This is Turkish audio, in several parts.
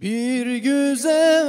Bir güzel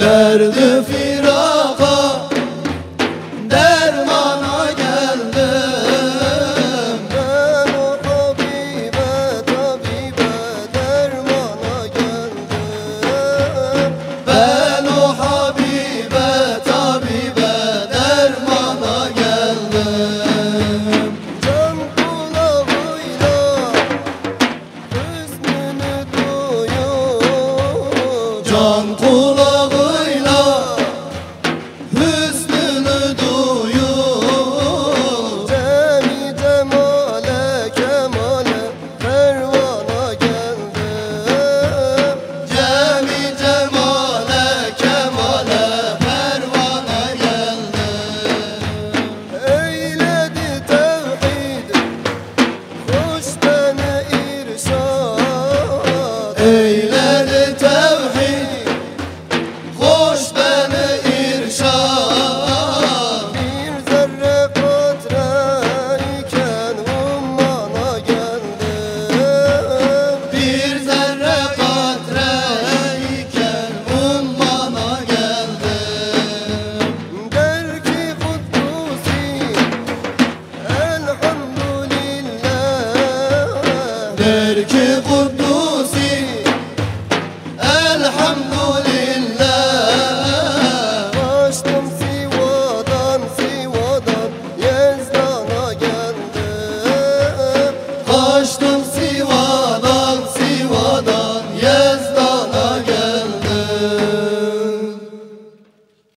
Derdü firaka dermana geldim. Ben o tabibe tabibe dermana geldim. Ben o habibe tabibe dermana geldim. Can kulağıyla hüznünü duyuyor. Can kulağıyla Coast. Yeah.